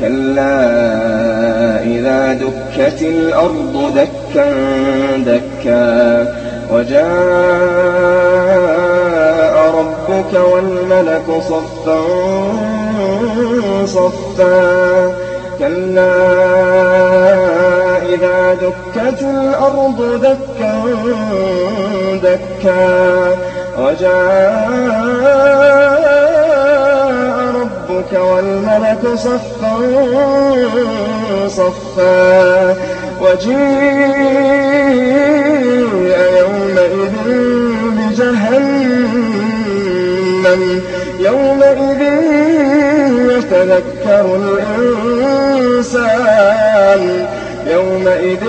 كَلَّا إِذَا دُكَّتِ الْأَرْضُ دَكًّا دَكًّا وَجَاءَ رَبُّكَ وَالْمَلَكُ صَفًّا صَفًّا كَلَّا إِذَا دُكَّتِ الْأَرْضُ دَكًّا دَكًّا وَجَاءَ وَالْمَلَكُ صَفًّا صَفًّا وَجِيءَ يَوْمَئِذٍ بِجَهَنَّمَ يَوْمَئِذٍ يَتَذَكَّرُ الْإِنسَانُ يَوْمَئِذٍ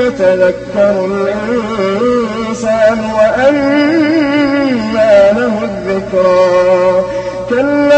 يَتَذَكَّرُ الْإِنسَانُ وَأَنَّىٰ لَهُ الذِّكْرَىٰ كَلَّا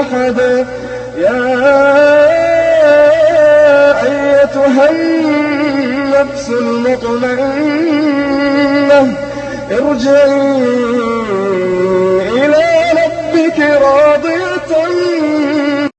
أَحَدٌ يَا أَيَّتُهَا النَّفْسُ الْمُطْمَئِنَّةُ ارْجِعِي